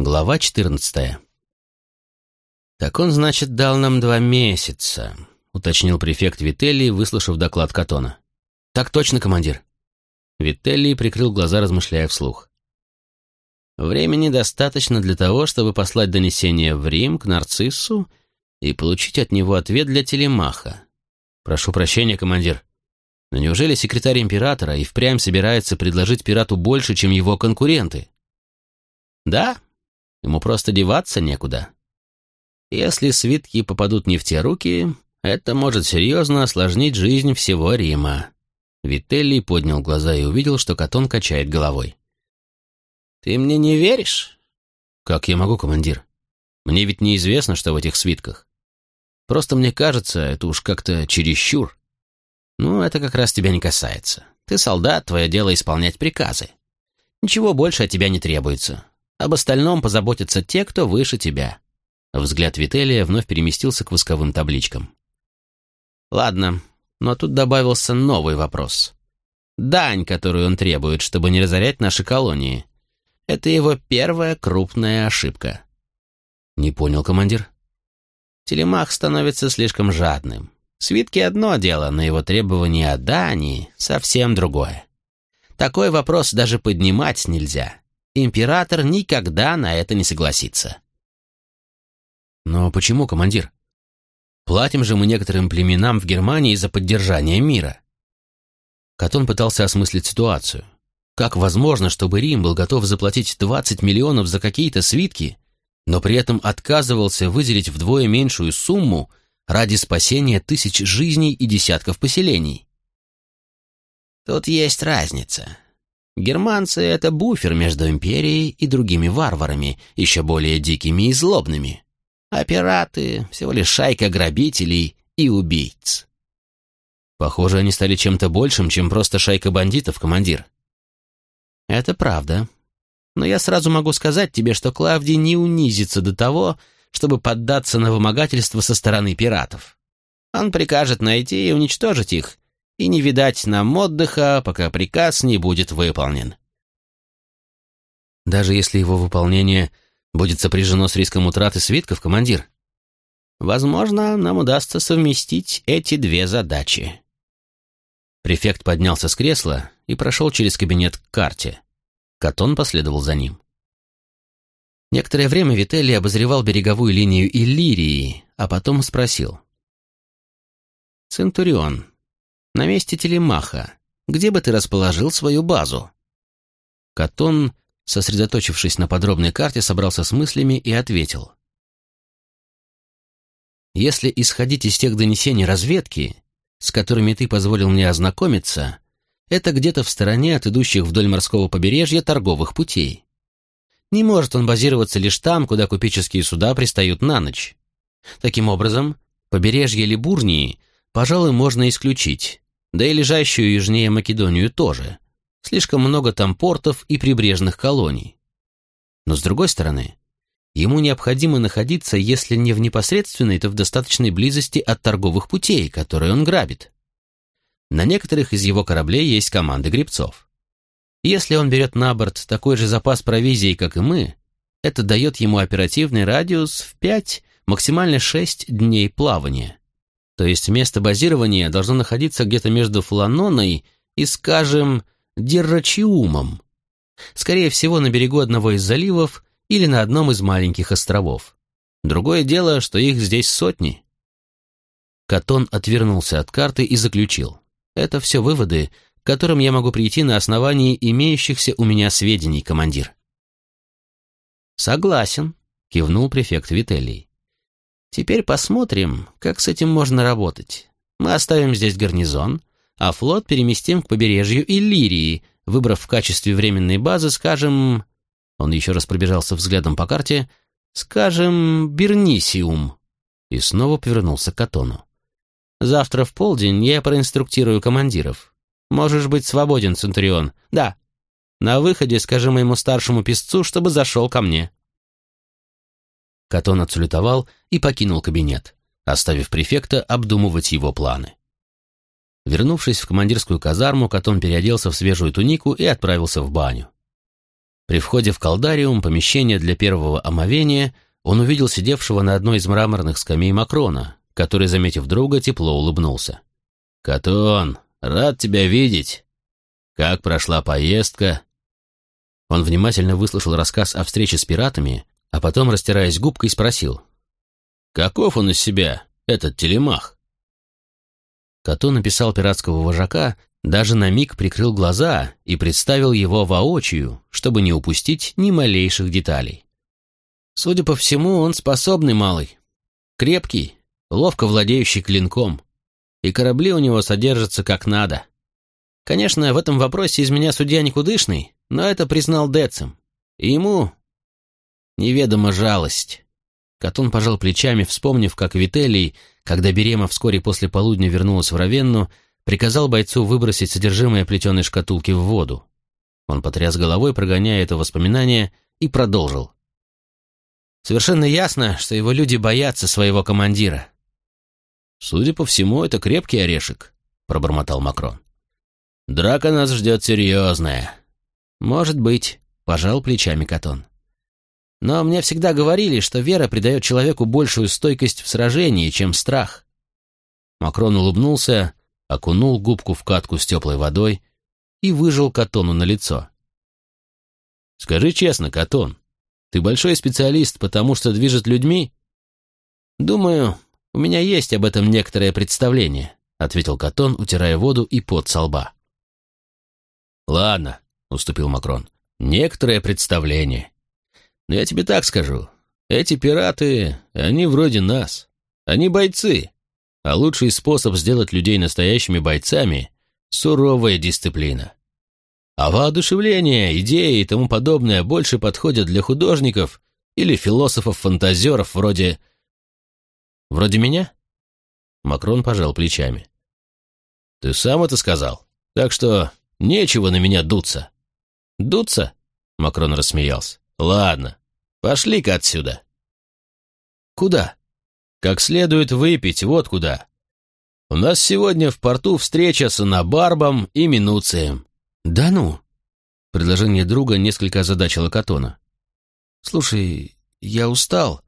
Глава 14. «Так он, значит, дал нам два месяца», — уточнил префект Вителли, выслушав доклад Катона. «Так точно, командир». Вителли прикрыл глаза, размышляя вслух. «Времени достаточно для того, чтобы послать донесение в Рим к Нарциссу и получить от него ответ для телемаха. Прошу прощения, командир. Но неужели секретарь императора и впрямь собирается предложить пирату больше, чем его конкуренты?» «Да, Ему просто деваться некуда. Если свитки попадут не в те руки, это может серьезно осложнить жизнь всего Рима. Вителли поднял глаза и увидел, что Катон качает головой. «Ты мне не веришь?» «Как я могу, командир? Мне ведь неизвестно, что в этих свитках. Просто мне кажется, это уж как-то чересчур. Ну, это как раз тебя не касается. Ты солдат, твое дело исполнять приказы. Ничего больше от тебя не требуется. Об остальном позаботятся те, кто выше тебя». Взгляд Вителия вновь переместился к восковым табличкам. «Ладно, но тут добавился новый вопрос. Дань, которую он требует, чтобы не разорять наши колонии. Это его первая крупная ошибка». «Не понял, командир». Телемах становится слишком жадным. Свитки одно дело, но его требования о дани совсем другое. Такой вопрос даже поднимать нельзя император никогда на это не согласится. Но почему, командир? Платим же мы некоторым племенам в Германии за поддержание мира. Катон пытался осмыслить ситуацию. Как возможно, чтобы Рим был готов заплатить 20 миллионов за какие-то свитки, но при этом отказывался выделить вдвое меньшую сумму ради спасения тысяч жизней и десятков поселений? Тут есть разница. Германцы — это буфер между империей и другими варварами, еще более дикими и злобными. А пираты — всего лишь шайка грабителей и убийц. Похоже, они стали чем-то большим, чем просто шайка бандитов, командир. Это правда. Но я сразу могу сказать тебе, что Клавдий не унизится до того, чтобы поддаться на вымогательство со стороны пиратов. Он прикажет найти и уничтожить их, и не видать нам отдыха, пока приказ не будет выполнен. Даже если его выполнение будет сопряжено с риском утраты свитков, командир, возможно, нам удастся совместить эти две задачи. Префект поднялся с кресла и прошел через кабинет к карте. Катон последовал за ним. Некоторое время Вителли обозревал береговую линию Иллирии, а потом спросил. «Центурион, на месте телемаха, где бы ты расположил свою базу?» Катон, сосредоточившись на подробной карте, собрался с мыслями и ответил. «Если исходить из тех донесений разведки, с которыми ты позволил мне ознакомиться, это где-то в стороне от идущих вдоль морского побережья торговых путей. Не может он базироваться лишь там, куда купеческие суда пристают на ночь. Таким образом, побережье Либурнии пожалуй, можно исключить, да и лежащую южнее Македонию тоже. Слишком много там портов и прибрежных колоний. Но с другой стороны, ему необходимо находиться, если не в непосредственной, то в достаточной близости от торговых путей, которые он грабит. На некоторых из его кораблей есть команды гребцов. Если он берет на борт такой же запас провизии, как и мы, это дает ему оперативный радиус в 5, максимально 6 дней плавания. То есть место базирования должно находиться где-то между Фланоной и, скажем, Деррачиумом. Скорее всего, на берегу одного из заливов или на одном из маленьких островов. Другое дело, что их здесь сотни. Катон отвернулся от карты и заключил. Это все выводы, к которым я могу прийти на основании имеющихся у меня сведений, командир. «Согласен», — кивнул префект Вителлий. Теперь посмотрим, как с этим можно работать. Мы оставим здесь гарнизон, а флот переместим к побережью Иллирии, выбрав в качестве временной базы, скажем... Он еще раз пробежался взглядом по карте. Скажем, Бернисиум. И снова повернулся к Атону. Завтра в полдень я проинструктирую командиров. Можешь быть свободен, Центурион. Да. На выходе скажи моему старшему писцу, чтобы зашел ко мне. Катон отсулетовал и покинул кабинет, оставив префекта обдумывать его планы. Вернувшись в командирскую казарму, Катон переоделся в свежую тунику и отправился в баню. При входе в колдариум, помещение для первого омовения, он увидел сидевшего на одной из мраморных скамей Макрона, который, заметив друга, тепло улыбнулся. «Катон, рад тебя видеть. Как прошла поездка?» Он внимательно выслушал рассказ о встрече с пиратами, а потом, растираясь губкой, спросил. «Каков он из себя, этот телемах?» Като написал пиратского вожака, даже на миг прикрыл глаза и представил его воочию, чтобы не упустить ни малейших деталей. Судя по всему, он способный малый, крепкий, ловко владеющий клинком, и корабли у него содержатся как надо. Конечно, в этом вопросе из меня судья никудышный, но это признал Децем, и ему неведома жалость. Катон пожал плечами, вспомнив, как Вителий, когда Берема вскоре после полудня вернулась в Равенну, приказал бойцу выбросить содержимое плетеной шкатулки в воду. Он потряс головой, прогоняя это воспоминание, и продолжил. Совершенно ясно, что его люди боятся своего командира. «Судя по всему, это крепкий орешек», — пробормотал Макрон. «Драка нас ждет серьезная». «Может быть», — пожал плечами Катон. Но мне всегда говорили, что вера придает человеку большую стойкость в сражении, чем страх. Макрон улыбнулся, окунул губку в катку с теплой водой и выжил Катону на лицо. «Скажи честно, Катон, ты большой специалист, потому что движет людьми?» «Думаю, у меня есть об этом некоторое представление», — ответил Катон, утирая воду и пот со лба. «Ладно», — уступил Макрон, — «некоторое представление. Но я тебе так скажу. Эти пираты, они вроде нас. Они бойцы. А лучший способ сделать людей настоящими бойцами — суровая дисциплина. А воодушевление, идеи и тому подобное больше подходят для художников или философов-фантазеров вроде... Вроде меня? Макрон пожал плечами. Ты сам это сказал, так что нечего на меня дуться. Дуться? Макрон рассмеялся. Ладно, пошли-ка отсюда. Куда? Как следует выпить, вот куда. У нас сегодня в порту встреча с Анабарбом и Минуцием. Да ну? Предложение друга несколько озадачило Катона. Слушай, я устал.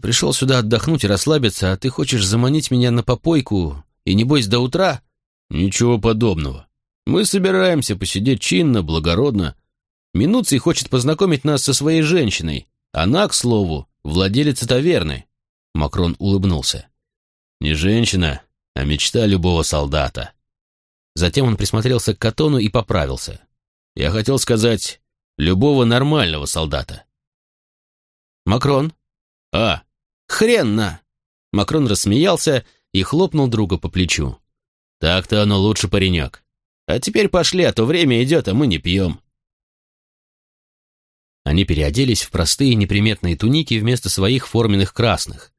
Пришел сюда отдохнуть и расслабиться, а ты хочешь заманить меня на попойку и, небось, до утра? Ничего подобного. Мы собираемся посидеть чинно, благородно, Минуций хочет познакомить нас со своей женщиной. Она, к слову, владелица таверны». Макрон улыбнулся. «Не женщина, а мечта любого солдата». Затем он присмотрелся к Катону и поправился. «Я хотел сказать, любого нормального солдата». «Макрон?» «А?» «Хрен на!» Макрон рассмеялся и хлопнул друга по плечу. «Так-то оно лучше, паренек. А теперь пошли, а то время идет, а мы не пьем». Они переоделись в простые неприметные туники вместо своих форменных красных,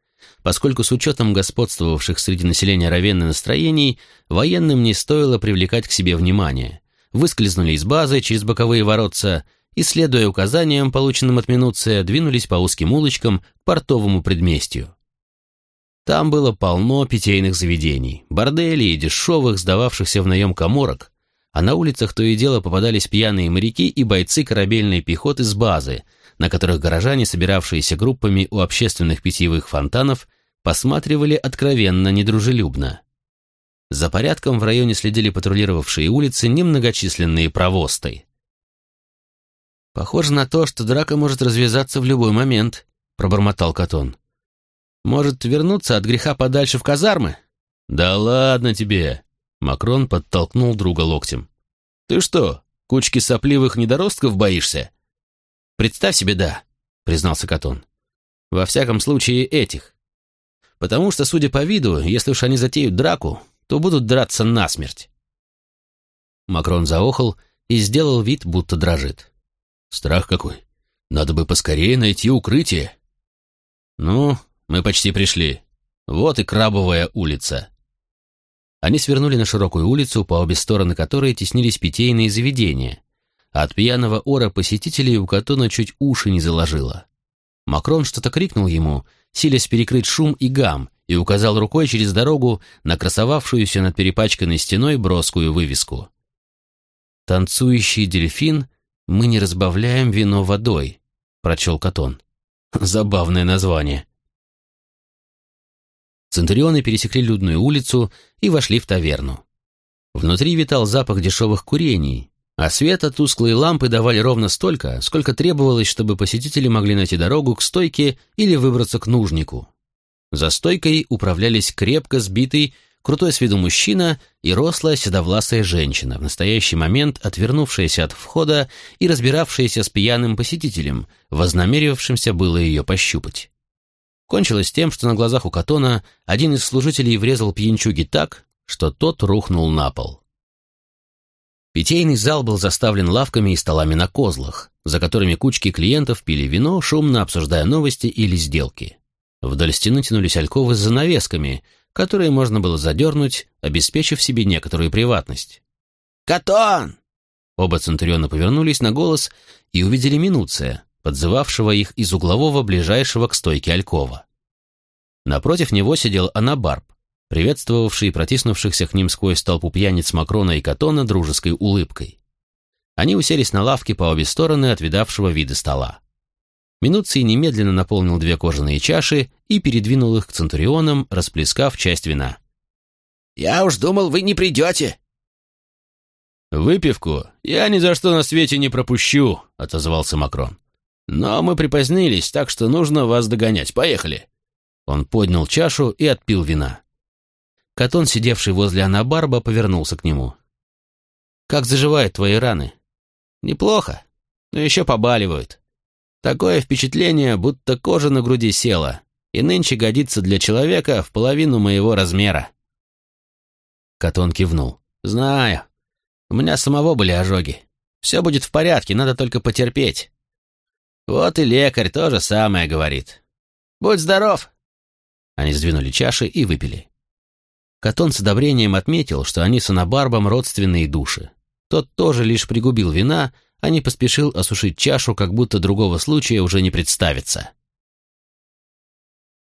поскольку с учетом господствовавших среди населения Равенны настроений, военным не стоило привлекать к себе внимание. Выскользнули из базы через боковые воротца и, следуя указаниям, полученным от Минуция, двинулись по узким улочкам к портовому предместью. Там было полно питейных заведений, борделей и дешевых, сдававшихся в наем коморок, а на улицах то и дело попадались пьяные моряки и бойцы корабельной пехоты с базы, на которых горожане, собиравшиеся группами у общественных питьевых фонтанов, посматривали откровенно недружелюбно. За порядком в районе следили патрулировавшие улицы немногочисленные провосты. «Похоже на то, что драка может развязаться в любой момент», — пробормотал Катон. «Может, вернуться от греха подальше в казармы?» «Да ладно тебе!» Макрон подтолкнул друга локтем. «Ты что, кучки сопливых недоростков боишься?» «Представь себе, да», — признался Катон. «Во всяком случае, этих. Потому что, судя по виду, если уж они затеют драку, то будут драться насмерть». Макрон заохал и сделал вид, будто дрожит. «Страх какой! Надо бы поскорее найти укрытие!» «Ну, мы почти пришли. Вот и Крабовая улица», они свернули на широкую улицу, по обе стороны которой теснились питейные заведения. от пьяного ора посетителей у Катона чуть уши не заложило. Макрон что-то крикнул ему, силясь перекрыть шум и гам, и указал рукой через дорогу на красовавшуюся над перепачканной стеной броскую вывеску. Танцующий дельфин «Мы не разбавляем вино водой», — прочел Катон. Забавное название. Центурионы пересекли людную улицу и вошли в таверну. Внутри витал запах дешевых курений, а света тусклые лампы давали ровно столько, сколько требовалось, чтобы посетители могли найти дорогу к стойке или выбраться к нужнику. За стойкой управлялись крепко сбитый, крутой с виду мужчина и рослая седовласая женщина, в настоящий момент отвернувшаяся от входа и разбиравшаяся с пьяным посетителем, вознамеривавшимся было ее пощупать. Кончилось тем, что на глазах у Катона один из служителей врезал пьянчуги так, что тот рухнул на пол. Питейный зал был заставлен лавками и столами на козлах, за которыми кучки клиентов пили вино, шумно обсуждая новости или сделки. Вдоль стены тянулись альковы с занавесками, которые можно было задернуть, обеспечив себе некоторую приватность. «Катон!» Оба Центуриона повернулись на голос и увидели Минуция, подзывавшего их из углового ближайшего к стойке Алькова. Напротив него сидел Анабарб, приветствовавший протиснувшихся к ним сквозь толпу пьяниц Макрона и Катона дружеской улыбкой. Они уселись на лавке по обе стороны от видавшего вида стола. Минуций немедленно наполнил две кожаные чаши и передвинул их к Центурионам, расплескав часть вина. «Я уж думал, вы не придете!» «Выпивку я ни за что на свете не пропущу», — отозвался Макрон. «Но мы припозднились, так что нужно вас догонять. Поехали!» Он поднял чашу и отпил вина. Катон, сидевший возле Анабарба, повернулся к нему. «Как заживают твои раны?» «Неплохо, но еще побаливают. Такое впечатление, будто кожа на груди села, и нынче годится для человека в половину моего размера». Катон кивнул. «Знаю. У меня самого были ожоги. Все будет в порядке, надо только потерпеть. Вот и лекарь то же самое говорит. Будь здоров!» Они сдвинули чаши и выпили. Катон с одобрением отметил, что они с Анабарбом родственные души. Тот тоже лишь пригубил вина, а не поспешил осушить чашу, как будто другого случая уже не представится.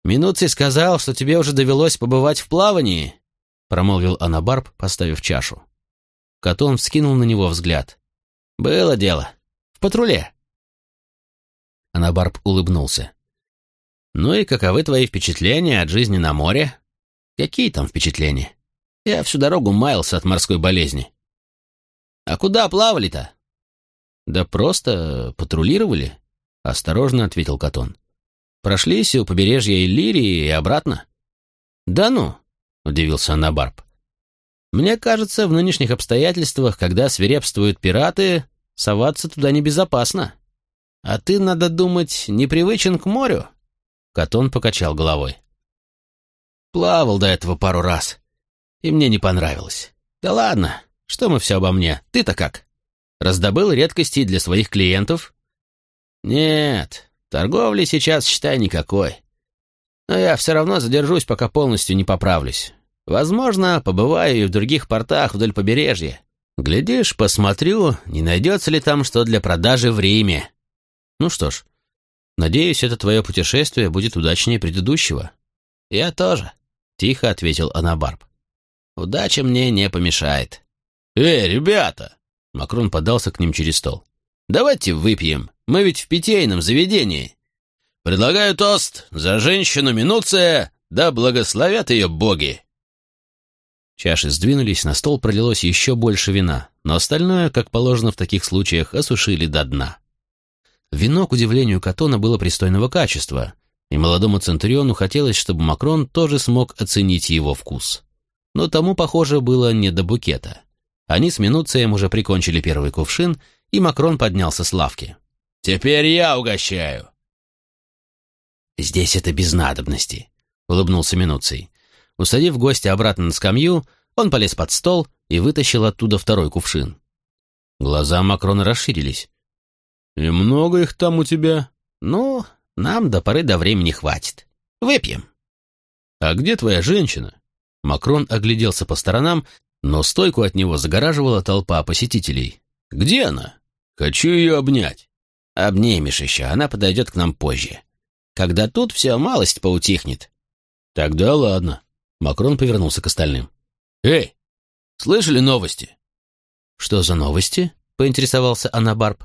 «Минуций сказал, что тебе уже довелось побывать в плавании», — промолвил Анабарб, поставив чашу. Катон вскинул на него взгляд. «Было дело. В патруле». Анабарб улыбнулся. «Ну и каковы твои впечатления от жизни на море?» Какие там впечатления? Я всю дорогу маялся от морской болезни. А куда плавали-то? Да просто патрулировали, осторожно ответил Катон. Прошлись у побережья Иллирии и обратно. Да ну, удивился Анабарб. Мне кажется, в нынешних обстоятельствах, когда свирепствуют пираты, соваться туда небезопасно. А ты, надо думать, непривычен к морю. Катон покачал головой. Плавал до этого пару раз. И мне не понравилось. Да ладно, что мы все обо мне? Ты-то как? Раздобыл редкости для своих клиентов? Нет, торговли сейчас, считай, никакой. Но я все равно задержусь, пока полностью не поправлюсь. Возможно, побываю и в других портах вдоль побережья. Глядишь, посмотрю, не найдется ли там что для продажи в Риме. Ну что ж, надеюсь, это твое путешествие будет удачнее предыдущего. Я тоже. — тихо ответил Анабарб. «Удача мне не помешает». «Эй, ребята!» — Макрон подался к ним через стол. «Давайте выпьем, мы ведь в питейном заведении. Предлагаю тост за женщину Минуция, да благословят ее боги!» Чаши сдвинулись, на стол пролилось еще больше вина, но остальное, как положено в таких случаях, осушили до дна. Вино, к удивлению Катона, было пристойного качества — и молодому Центуриону хотелось, чтобы Макрон тоже смог оценить его вкус. Но тому, похоже, было не до букета. Они с Минуцием уже прикончили первый кувшин, и Макрон поднялся с лавки. «Теперь я угощаю!» «Здесь это без надобности», — улыбнулся Минуций. Усадив гостя обратно на скамью, он полез под стол и вытащил оттуда второй кувшин. Глаза Макрона расширились. «И много их там у тебя?» «Ну, нам до поры до времени хватит. Выпьем». «А где твоя женщина?» Макрон огляделся по сторонам, но стойку от него загораживала толпа посетителей. «Где она? Хочу ее обнять». «Обнимешь еще, она подойдет к нам позже. Когда тут все малость поутихнет». «Тогда ладно». Макрон повернулся к остальным. «Эй, слышали новости?» «Что за новости?» — поинтересовался Анабарб.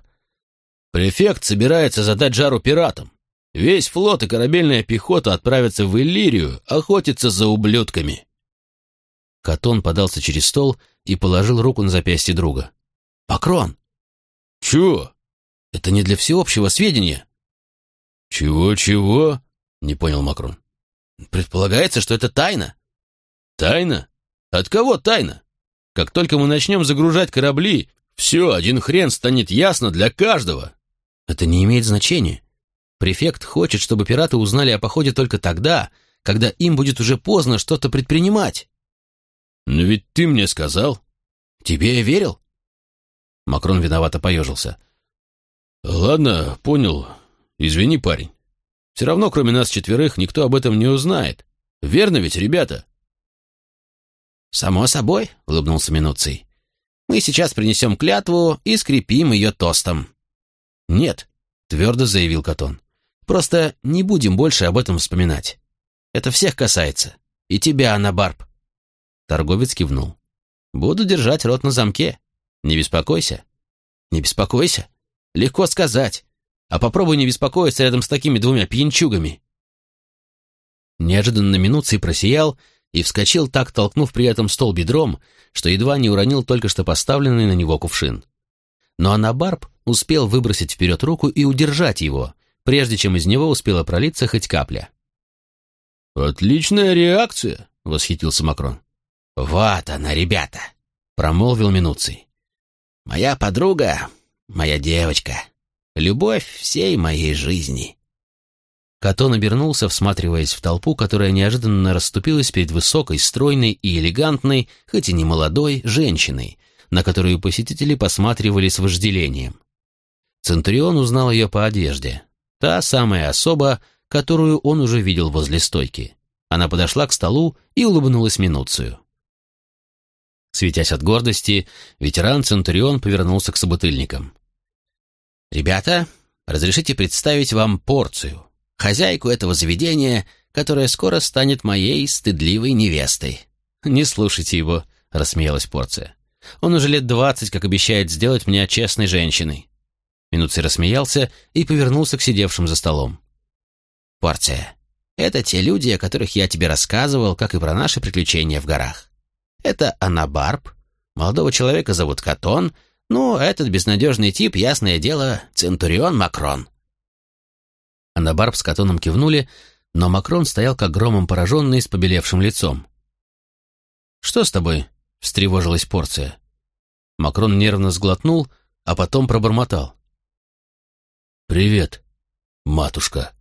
Префект собирается задать жару пиратам. Весь флот и корабельная пехота отправятся в Иллирию охотиться за ублюдками. Катон подался через стол и положил руку на запястье друга. «Покрон!» «Чего?» «Это не для всеобщего сведения». «Чего-чего?» — не понял Макрон. «Предполагается, что это тайна». «Тайна? От кого тайна? Как только мы начнем загружать корабли, все, один хрен станет ясно для каждого». «Это не имеет значения. Префект хочет, чтобы пираты узнали о походе только тогда, когда им будет уже поздно что-то предпринимать». «Но ведь ты мне сказал». «Тебе я верил?» Макрон виновато поежился. «Ладно, понял. Извини, парень. Все равно, кроме нас четверых, никто об этом не узнает. Верно ведь, ребята?» «Само собой», — улыбнулся Минуций. «Мы сейчас принесем клятву и скрепим ее тостом». «Нет», — твердо заявил Катон. «Просто не будем больше об этом вспоминать. Это всех касается. И тебя, Анабарб. Торговец кивнул. «Буду держать рот на замке. Не беспокойся». «Не беспокойся? Легко сказать. А попробуй не беспокоиться рядом с такими двумя пьянчугами». Неожиданно Минуций просиял и вскочил, так толкнув при этом стол бедром, что едва не уронил только что поставленный на него кувшин. Но Анабарб успел выбросить вперед руку и удержать его, прежде чем из него успела пролиться хоть капля. «Отличная реакция!» — восхитился Макрон. «Вот она, ребята!» — промолвил Минуций. «Моя подруга, моя девочка, любовь всей моей жизни». Катон обернулся, всматриваясь в толпу, которая неожиданно расступилась перед высокой, стройной и элегантной, хоть и не молодой, женщиной, на которую посетители посматривали с вожделением. Центурион узнал ее по одежде. Та самая особа, которую он уже видел возле стойки. Она подошла к столу и улыбнулась Минуцию. Светясь от гордости, ветеран Центурион повернулся к собутыльникам. «Ребята, разрешите представить вам порцию, хозяйку этого заведения, которая скоро станет моей стыдливой невестой». «Не слушайте его», — рассмеялась порция. «Он уже лет двадцать, как обещает сделать меня честной женщиной». Минуций рассмеялся и повернулся к сидевшим за столом. «Порция, это те люди, о которых я тебе рассказывал, как и про наши приключения в горах. Это Анабарб. Молодого человека зовут Катон. Ну, этот безнадежный тип, ясное дело, Центурион Макрон. Анабарб с Катоном кивнули, но Макрон стоял как громом пораженный с побелевшим лицом. «Что с тобой?» — встревожилась порция. Макрон нервно сглотнул, а потом пробормотал. «Привет, матушка».